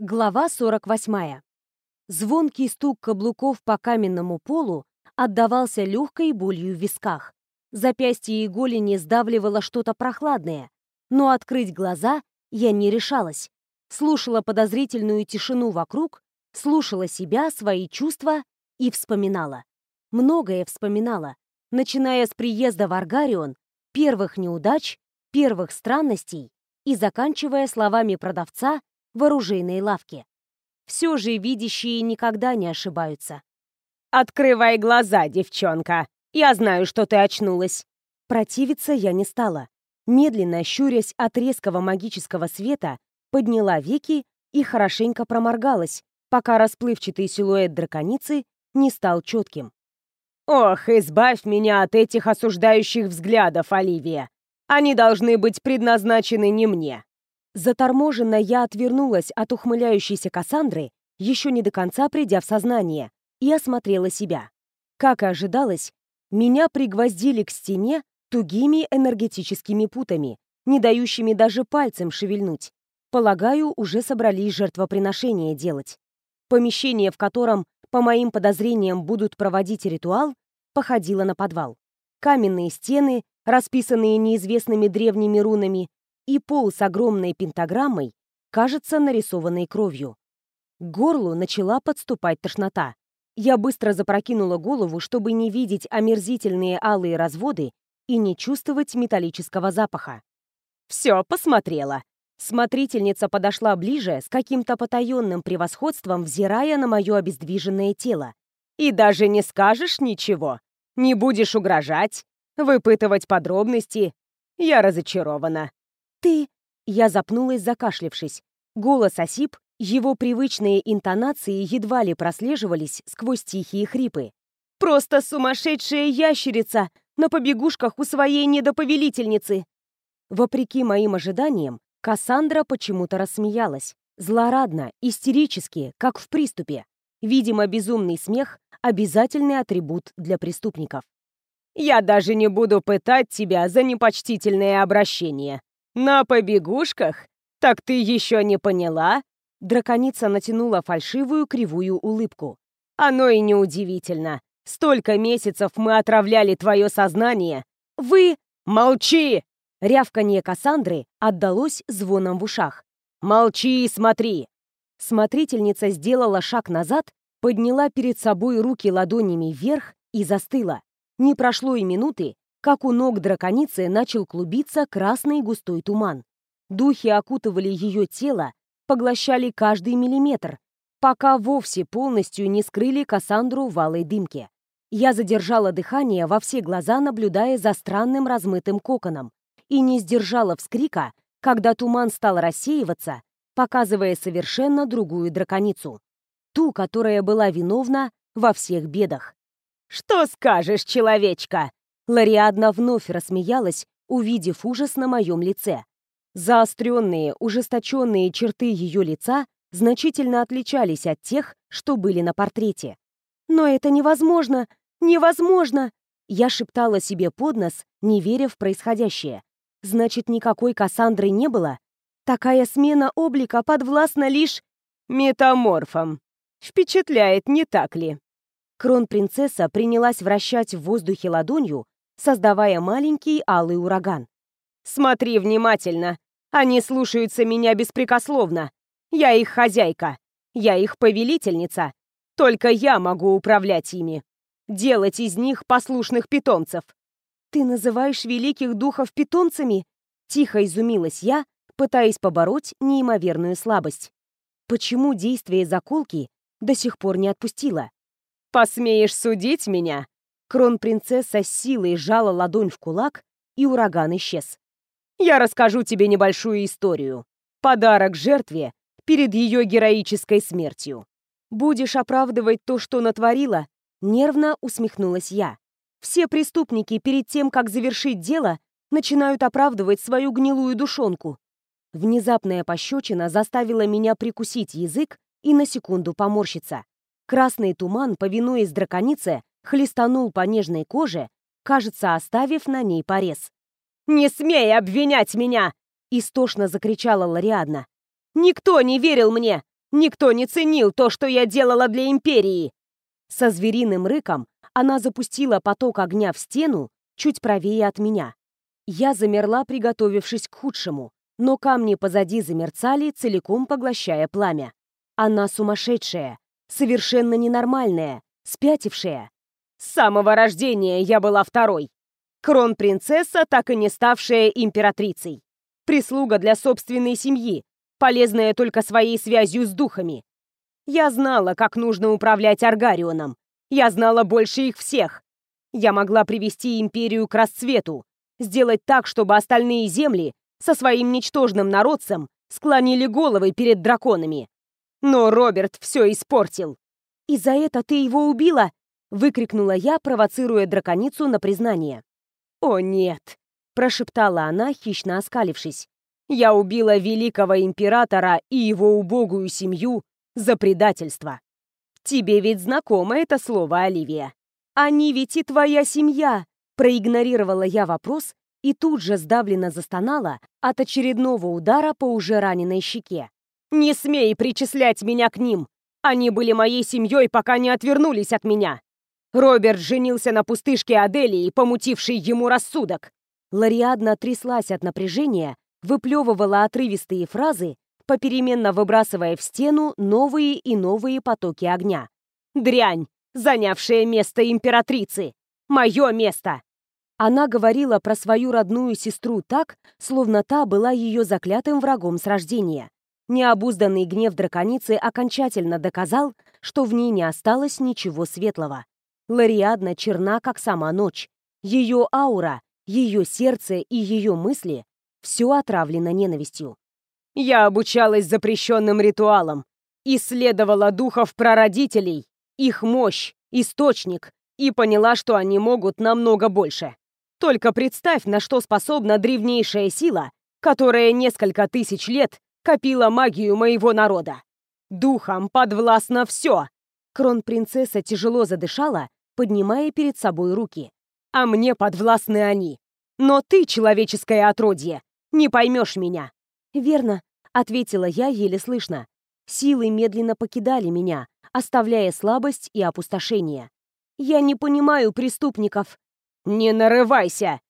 Глава 48. Звонкий стук каблуков по каменному полу отдавался легкой болью в висках. Запястье и голени сдавливало что-то прохладное, но открыть глаза я не решалась. Слушала подозрительную тишину вокруг, слушала себя, свои чувства и вспоминала. Многое вспоминала, начиная с приезда в Аргарион, первых неудач, первых странностей и заканчивая словами продавца в оружейной лавке. Все же видящие никогда не ошибаются. «Открывай глаза, девчонка! Я знаю, что ты очнулась!» Противиться я не стала. Медленно, щурясь от резкого магического света, подняла веки и хорошенько проморгалась, пока расплывчатый силуэт драконицы не стал четким. «Ох, избавь меня от этих осуждающих взглядов, Оливия! Они должны быть предназначены не мне!» Заторможенно я отвернулась от ухмыляющейся Кассандры, еще не до конца придя в сознание, и осмотрела себя. Как и ожидалось, меня пригвоздили к стене тугими энергетическими путами, не дающими даже пальцем шевельнуть. Полагаю, уже собрались жертвоприношения делать. Помещение, в котором, по моим подозрениям, будут проводить ритуал, походило на подвал. Каменные стены, расписанные неизвестными древними рунами, и пол с огромной пентаграммой, кажется нарисованной кровью. К горлу начала подступать тошнота. Я быстро запрокинула голову, чтобы не видеть омерзительные алые разводы и не чувствовать металлического запаха. «Все, посмотрела!» Смотрительница подошла ближе, с каким-то потаенным превосходством, взирая на мое обездвиженное тело. «И даже не скажешь ничего? Не будешь угрожать? Выпытывать подробности? Я разочарована. «Ты...» Я запнулась, закашлившись. Голос осип, его привычные интонации едва ли прослеживались сквозь тихие хрипы. «Просто сумасшедшая ящерица на побегушках у своей недоповелительницы!» Вопреки моим ожиданиям, Кассандра почему-то рассмеялась. Злорадно, истерически, как в приступе. Видимо, безумный смех — обязательный атрибут для преступников. «Я даже не буду пытать тебя за непочтительное обращение», «На побегушках? Так ты еще не поняла?» Драконица натянула фальшивую кривую улыбку. «Оно и неудивительно. Столько месяцев мы отравляли твое сознание. Вы...» «Молчи!» Рявканье Кассандры отдалось звоном в ушах. «Молчи и смотри!» Смотрительница сделала шаг назад, подняла перед собой руки ладонями вверх и застыла. Не прошло и минуты, как у ног драконицы начал клубиться красный густой туман. Духи окутывали ее тело, поглощали каждый миллиметр, пока вовсе полностью не скрыли Кассандру в алой дымке. Я задержала дыхание во все глаза, наблюдая за странным размытым коконом, и не сдержала вскрика, когда туман стал рассеиваться, показывая совершенно другую драконицу. Ту, которая была виновна во всех бедах. «Что скажешь, человечка?» Лариадна вновь рассмеялась, увидев ужас на моем лице. Заостренные, ужесточенные черты ее лица значительно отличались от тех, что были на портрете. «Но это невозможно! Невозможно!» Я шептала себе под нос, не веря в происходящее. «Значит, никакой Кассандры не было? Такая смена облика подвластна лишь...» «Метаморфом. Впечатляет, не так ли?» Кронпринцесса принялась вращать в воздухе ладонью, создавая маленький алый ураган. «Смотри внимательно. Они слушаются меня беспрекословно. Я их хозяйка. Я их повелительница. Только я могу управлять ими. Делать из них послушных питомцев». «Ты называешь великих духов питомцами?» Тихо изумилась я, пытаясь побороть неимоверную слабость. Почему действие заколки до сих пор не отпустило? «Посмеешь судить меня?» Кронпринцесса силой сжала ладонь в кулак, и ураган исчез. «Я расскажу тебе небольшую историю. Подарок жертве перед ее героической смертью. Будешь оправдывать то, что натворила?» Нервно усмехнулась я. «Все преступники перед тем, как завершить дело, начинают оправдывать свою гнилую душонку». Внезапная пощечина заставила меня прикусить язык и на секунду поморщиться. Красный туман, повинуясь драконице, хлестанул по нежной коже, кажется, оставив на ней порез. «Не смей обвинять меня!» — истошно закричала Лариадна. «Никто не верил мне! Никто не ценил то, что я делала для Империи!» Со звериным рыком она запустила поток огня в стену чуть правее от меня. Я замерла, приготовившись к худшему, но камни позади замерцали, целиком поглощая пламя. Она сумасшедшая, совершенно ненормальная, спятившая. С самого рождения я была второй. Крон-принцесса, так и не ставшая императрицей. Прислуга для собственной семьи, полезная только своей связью с духами. Я знала, как нужно управлять Аргарионом. Я знала больше их всех. Я могла привести империю к расцвету, сделать так, чтобы остальные земли со своим ничтожным народцем склонили головы перед драконами. Но Роберт все испортил. «И за это ты его убила?» — выкрикнула я, провоцируя драконицу на признание. «О, нет!» — прошептала она, хищно оскалившись. «Я убила великого императора и его убогую семью за предательство. Тебе ведь знакомо это слово, Оливия. Они ведь и твоя семья!» Проигнорировала я вопрос и тут же сдавленно застонала от очередного удара по уже раненой щеке. «Не смей причислять меня к ним! Они были моей семьей, пока не отвернулись от меня! Роберт женился на пустышке Аделии, помутившей ему рассудок!» Лариадна тряслась от напряжения, выплевывала отрывистые фразы, попеременно выбрасывая в стену новые и новые потоки огня. «Дрянь, занявшая место императрицы! Мое место! Она говорила про свою родную сестру так, словно та была ее заклятым врагом с рождения. Необузданный гнев драконицы окончательно доказал, что в ней не осталось ничего светлого. Лариадна черна, как сама ночь. Ее аура, ее сердце и ее мысли — все отравлено ненавистью. «Я обучалась запрещенным ритуалам, исследовала духов прародителей, их мощь, источник, и поняла, что они могут намного больше. Только представь, на что способна древнейшая сила, которая несколько тысяч лет копила магию моего народа. Духом подвластно все. Кронпринцесса тяжело задышала, поднимая перед собой руки. А мне подвластны они. Но ты, человеческое отродье, не поймешь меня. Верно, ответила я еле слышно. Силы медленно покидали меня, оставляя слабость и опустошение. Я не понимаю преступников. «Не нарывайся!»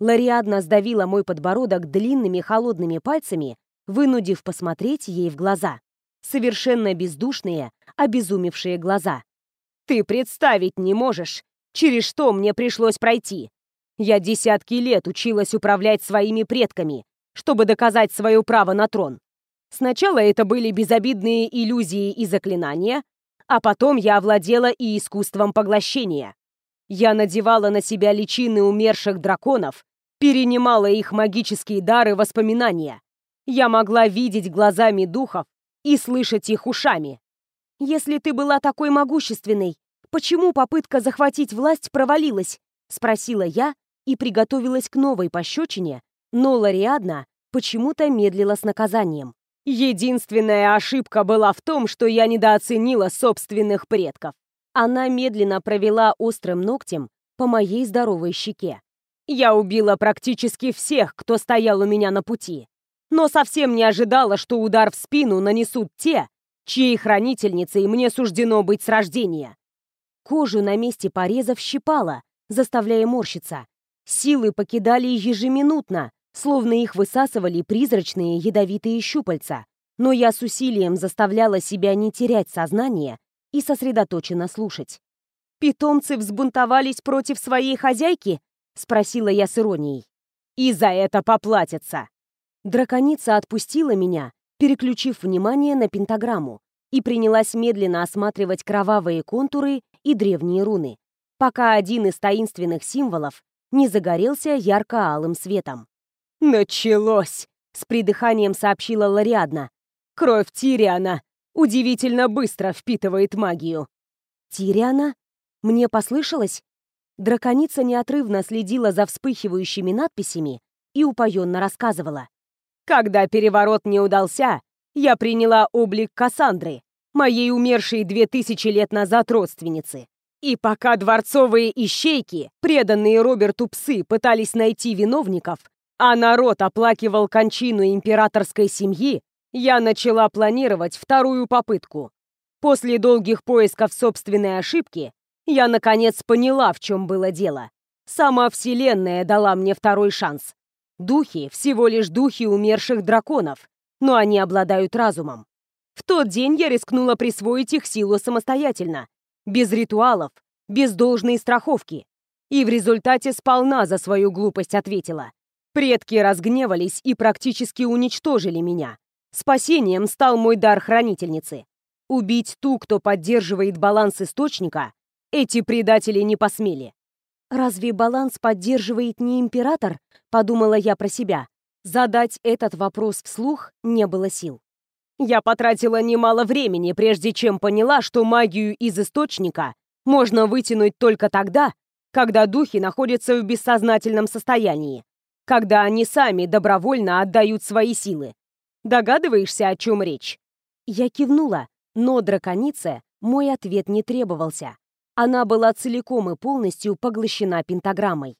Лариадна сдавила мой подбородок длинными холодными пальцами, вынудив посмотреть ей в глаза. Совершенно бездушные, обезумевшие глаза. «Ты представить не можешь, через что мне пришлось пройти. Я десятки лет училась управлять своими предками, чтобы доказать свое право на трон. Сначала это были безобидные иллюзии и заклинания, а потом я овладела и искусством поглощения. Я надевала на себя личины умерших драконов, перенимала их магические дары воспоминания. Я могла видеть глазами духов и слышать их ушами. «Если ты была такой могущественной, почему попытка захватить власть провалилась?» — спросила я и приготовилась к новой пощечине, но Лариадна почему-то медлила с наказанием. Единственная ошибка была в том, что я недооценила собственных предков. Она медленно провела острым ногтем по моей здоровой щеке. Я убила практически всех, кто стоял у меня на пути. Но совсем не ожидала, что удар в спину нанесут те, чьей хранительницей мне суждено быть с рождения. Кожу на месте порезов щипала, заставляя морщиться. Силы покидали ежеминутно, словно их высасывали призрачные ядовитые щупальца. Но я с усилием заставляла себя не терять сознание и сосредоточенно слушать. «Питомцы взбунтовались против своей хозяйки?» — спросила я с иронией. «И за это поплатятся!» Драконица отпустила меня, переключив внимание на пентаграмму, и принялась медленно осматривать кровавые контуры и древние руны, пока один из таинственных символов не загорелся ярко-алым светом. «Началось!» — с придыханием сообщила Лариадна. «Кровь Тириана удивительно быстро впитывает магию. Тириана? Мне послышалось? Драконица неотрывно следила за вспыхивающими надписями и упоенно рассказывала. Когда переворот не удался, я приняла облик Кассандры, моей умершей две тысячи лет назад родственницы. И пока дворцовые ищейки, преданные Роберту псы, пытались найти виновников, а народ оплакивал кончину императорской семьи, я начала планировать вторую попытку. После долгих поисков собственной ошибки я, наконец, поняла, в чем было дело. Сама Вселенная дала мне второй шанс. Духи — всего лишь духи умерших драконов, но они обладают разумом. В тот день я рискнула присвоить их силу самостоятельно, без ритуалов, без должной страховки. И в результате сполна за свою глупость ответила. Предки разгневались и практически уничтожили меня. Спасением стал мой дар хранительницы. Убить ту, кто поддерживает баланс источника, эти предатели не посмели. «Разве баланс поддерживает не император?» — подумала я про себя. Задать этот вопрос вслух не было сил. Я потратила немало времени, прежде чем поняла, что магию из источника можно вытянуть только тогда, когда духи находятся в бессознательном состоянии, когда они сами добровольно отдают свои силы. Догадываешься, о чем речь? Я кивнула, но драконице мой ответ не требовался. Она была целиком и полностью поглощена пентаграммой.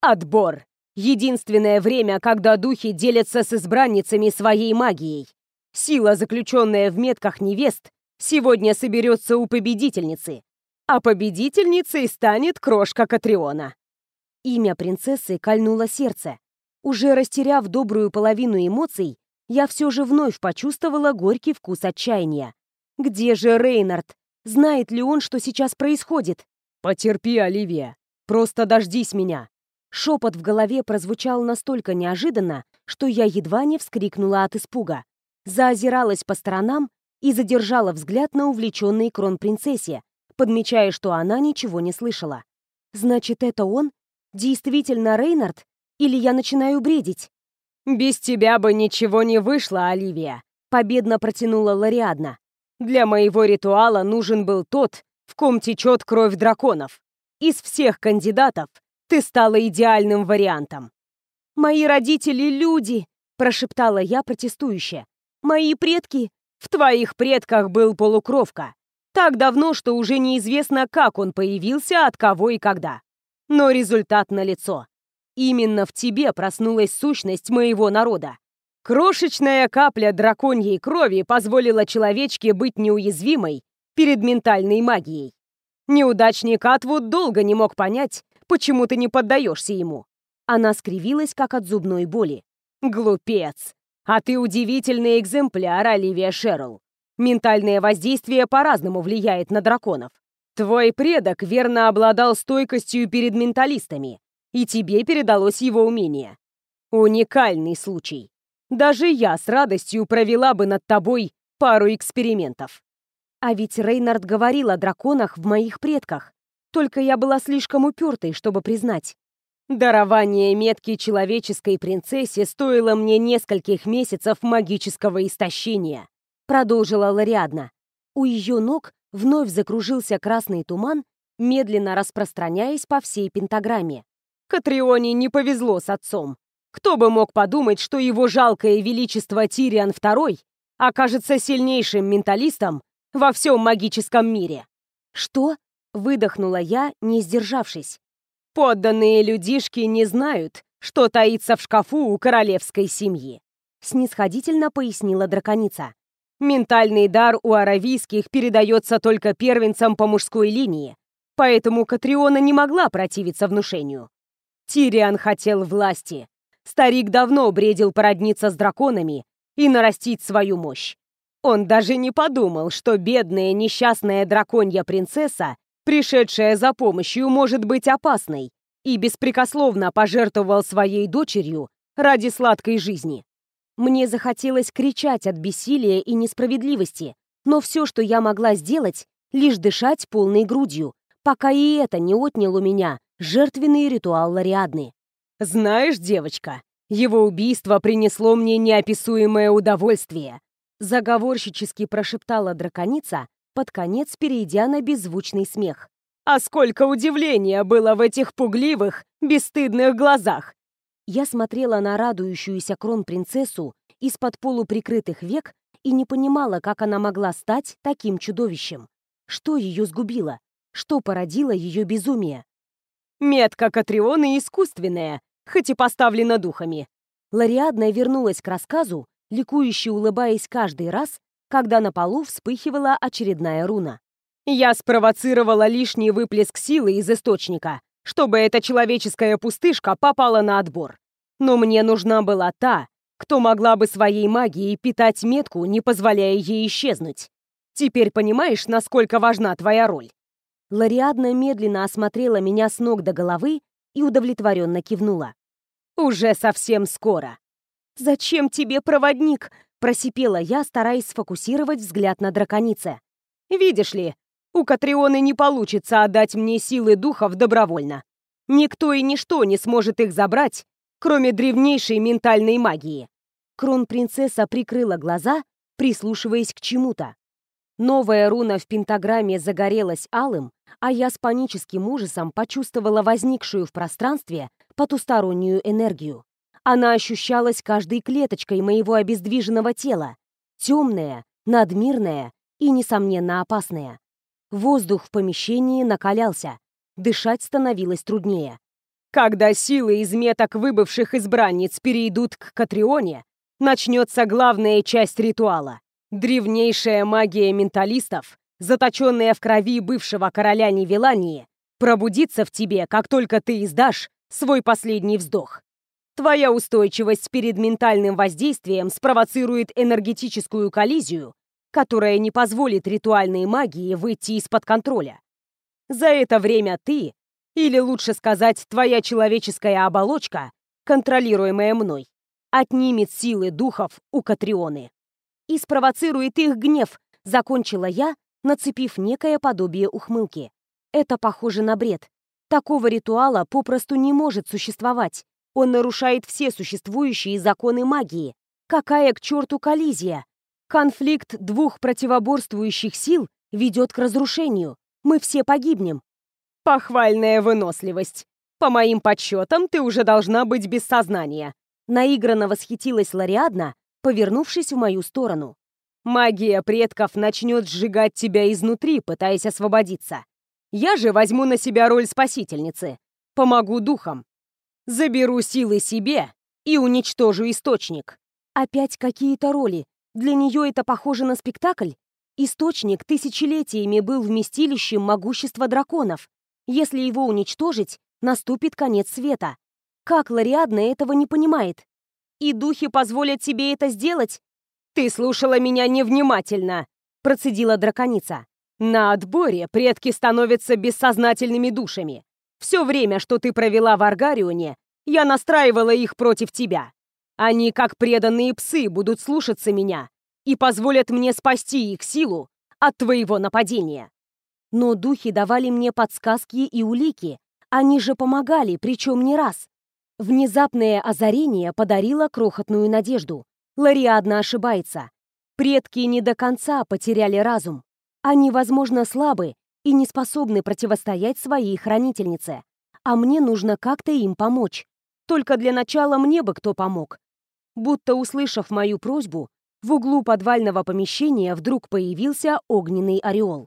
Отбор. Единственное время, когда духи делятся с избранницами своей магией. Сила, заключенная в метках невест, сегодня соберется у победительницы. А победительницей станет крошка Катриона. Имя принцессы кольнуло сердце. Уже растеряв добрую половину эмоций, я все же вновь почувствовала горький вкус отчаяния. Где же Рейнард? Знает ли он, что сейчас происходит? «Потерпи, Оливия. Просто дождись меня». Шепот в голове прозвучал настолько неожиданно, что я едва не вскрикнула от испуга. Заозиралась по сторонам и задержала взгляд на увлеченной кронпринцессе, подмечая, что она ничего не слышала. «Значит, это он? Действительно Рейнард? Или я начинаю бредить?» «Без тебя бы ничего не вышло, Оливия», — победно протянула Лариадна. «Для моего ритуала нужен был тот, в ком течет кровь драконов. Из всех кандидатов ты стала идеальным вариантом». «Мои родители — люди», — прошептала я протестующе. «Мои предки...» «В твоих предках был полукровка. Так давно, что уже неизвестно, как он появился, от кого и когда. Но результат налицо. Именно в тебе проснулась сущность моего народа. Крошечная капля драконьей крови позволила человечке быть неуязвимой перед ментальной магией. Неудачник Атвуд долго не мог понять, почему ты не поддаешься ему. Она скривилась, как от зубной боли. Глупец. А ты удивительный экземпляр, Оливия Шерл. Ментальное воздействие по-разному влияет на драконов. Твой предок верно обладал стойкостью перед менталистами, и тебе передалось его умение. Уникальный случай. Даже я с радостью провела бы над тобой пару экспериментов. А ведь Рейнард говорил о драконах в моих предках. Только я была слишком упертой, чтобы признать. Дарование метки человеческой принцессе стоило мне нескольких месяцев магического истощения, продолжила Лариадна. У ее ног вновь закружился красный туман, медленно распространяясь по всей пентаграмме. Катрионе не повезло с отцом. Кто бы мог подумать, что его жалкое величество Тириан II окажется сильнейшим менталистом во всем магическом мире. «Что?» — выдохнула я, не сдержавшись. «Подданные людишки не знают, что таится в шкафу у королевской семьи», — снисходительно пояснила драконица. «Ментальный дар у аравийских передается только первенцам по мужской линии, поэтому Катриона не могла противиться внушению. Тириан хотел власти. Старик давно бредил породниться с драконами и нарастить свою мощь. Он даже не подумал, что бедная несчастная драконья принцесса, пришедшая за помощью, может быть опасной, и беспрекословно пожертвовал своей дочерью ради сладкой жизни. Мне захотелось кричать от бессилия и несправедливости, но все, что я могла сделать, лишь дышать полной грудью, пока и это не отнял у меня жертвенный ритуал Лариадны. «Знаешь, девочка, его убийство принесло мне неописуемое удовольствие», заговорщически прошептала драконица, под конец перейдя на беззвучный смех. «А сколько удивления было в этих пугливых, бесстыдных глазах!» Я смотрела на радующуюся кронпринцессу из-под полуприкрытых век и не понимала, как она могла стать таким чудовищем. Что ее сгубило? Что породило ее безумие? Метка Катриона искусственная, хоть и поставлена духами. Лариадна вернулась к рассказу, ликующе улыбаясь каждый раз, когда на полу вспыхивала очередная руна. «Я спровоцировала лишний выплеск силы из источника, чтобы эта человеческая пустышка попала на отбор. Но мне нужна была та, кто могла бы своей магией питать метку, не позволяя ей исчезнуть. Теперь понимаешь, насколько важна твоя роль?» Лариадна медленно осмотрела меня с ног до головы и удовлетворенно кивнула. «Уже совсем скоро». «Зачем тебе проводник?» – просипела я, стараясь сфокусировать взгляд на драконице. «Видишь ли, у Катрионы не получится отдать мне силы духов добровольно. Никто и ничто не сможет их забрать, кроме древнейшей ментальной магии». Кронпринцесса прикрыла глаза, прислушиваясь к чему-то. Новая руна в пентаграмме загорелась алым, а я с паническим ужасом почувствовала возникшую в пространстве потустороннюю энергию. Она ощущалась каждой клеточкой моего обездвиженного тела. Темная, надмирная и, несомненно, опасная. Воздух в помещении накалялся. Дышать становилось труднее. Когда силы из меток выбывших избранниц перейдут к Катрионе, начнется главная часть ритуала. Древнейшая магия менталистов, заточенная в крови бывшего короля Невелании, пробудится в тебе, как только ты издашь свой последний вздох. Твоя устойчивость перед ментальным воздействием спровоцирует энергетическую коллизию, которая не позволит ритуальной магии выйти из-под контроля. За это время ты, или лучше сказать, твоя человеческая оболочка, контролируемая мной, отнимет силы духов у Катрионы и спровоцирует их гнев, закончила я, нацепив некое подобие ухмылки. Это похоже на бред. Такого ритуала попросту не может существовать. Он нарушает все существующие законы магии. Какая к черту коллизия? Конфликт двух противоборствующих сил ведет к разрушению. Мы все погибнем. Похвальная выносливость. По моим подсчетам, ты уже должна быть без сознания. Наигранно восхитилась Лариадна, повернувшись в мою сторону. Магия предков начнет сжигать тебя изнутри, пытаясь освободиться. Я же возьму на себя роль спасительницы. Помогу духам. Заберу силы себе и уничтожу источник. Опять какие-то роли. Для нее это похоже на спектакль. Источник тысячелетиями был вместилищем могущества драконов. Если его уничтожить, наступит конец света. Как Лариадна этого не понимает? И духи позволят тебе это сделать? «Ты слушала меня невнимательно», — процедила драконица. «На отборе предки становятся бессознательными душами. Все время, что ты провела в Аргарионе, я настраивала их против тебя. Они, как преданные псы, будут слушаться меня и позволят мне спасти их силу от твоего нападения». Но духи давали мне подсказки и улики. Они же помогали, причем не раз. Внезапное озарение подарило крохотную надежду. Лариадна ошибается. Предки не до конца потеряли разум. Они, возможно, слабы и не способны противостоять своей хранительнице. А мне нужно как-то им помочь. Только для начала мне бы кто помог. Будто услышав мою просьбу, в углу подвального помещения вдруг появился огненный ореол.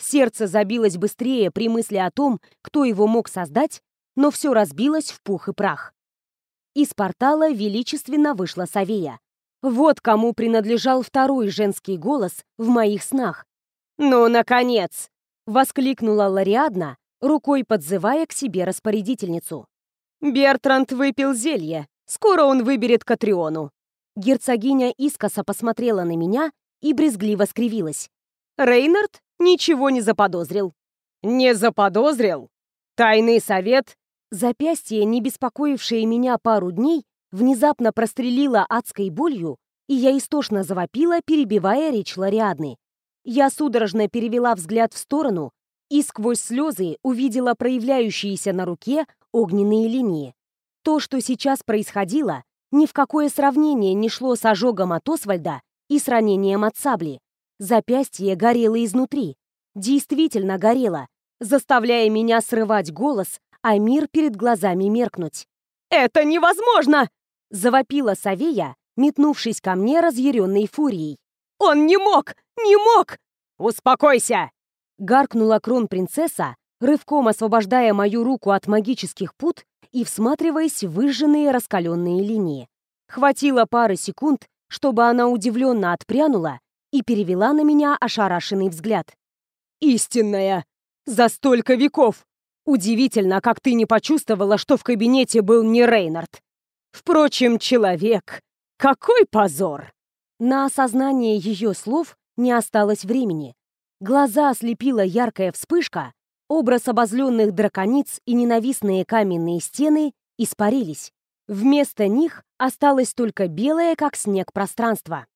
Сердце забилось быстрее при мысли о том, кто его мог создать, но все разбилось в пух и прах. Из портала величественно вышла Савея. Вот кому принадлежал второй женский голос в моих снах. «Ну, наконец!» — воскликнула Лариадна, рукой подзывая к себе распорядительницу. «Бертранд выпил зелье. Скоро он выберет Катриону». Герцогиня искоса посмотрела на меня и брезгливо скривилась. Рейнард ничего не заподозрил. «Не заподозрил? Тайный совет?» Запястье, не беспокоившее меня пару дней, внезапно прострелила адской болью, и я истошно завопила, перебивая речь Лариадны. Я судорожно перевела взгляд в сторону и сквозь слезы увидела проявляющиеся на руке огненные линии. То, что сейчас происходило, ни в какое сравнение не шло с ожогом от Освальда и с ранением от сабли. Запястье горело изнутри. Действительно горело, заставляя меня срывать голос, а мир перед глазами меркнуть. «Это невозможно!» Завопила Савея, метнувшись ко мне разъяренной фурией. «Он не мог! Не мог!» «Успокойся!» Гаркнула кронпринцесса, рывком освобождая мою руку от магических пут и всматриваясь в выжженные раскаленные линии. Хватило пары секунд, чтобы она удивленно отпрянула и перевела на меня ошарашенный взгляд. «Истинная! За столько веков! Удивительно, как ты не почувствовала, что в кабинете был не Рейнард. Впрочем, человек. Какой позор!» На осознание ее слов не осталось времени. Глаза ослепила яркая вспышка, образ обозленных дракониц и ненавистные каменные стены испарились. Вместо них осталось только белое, как снег, пространство.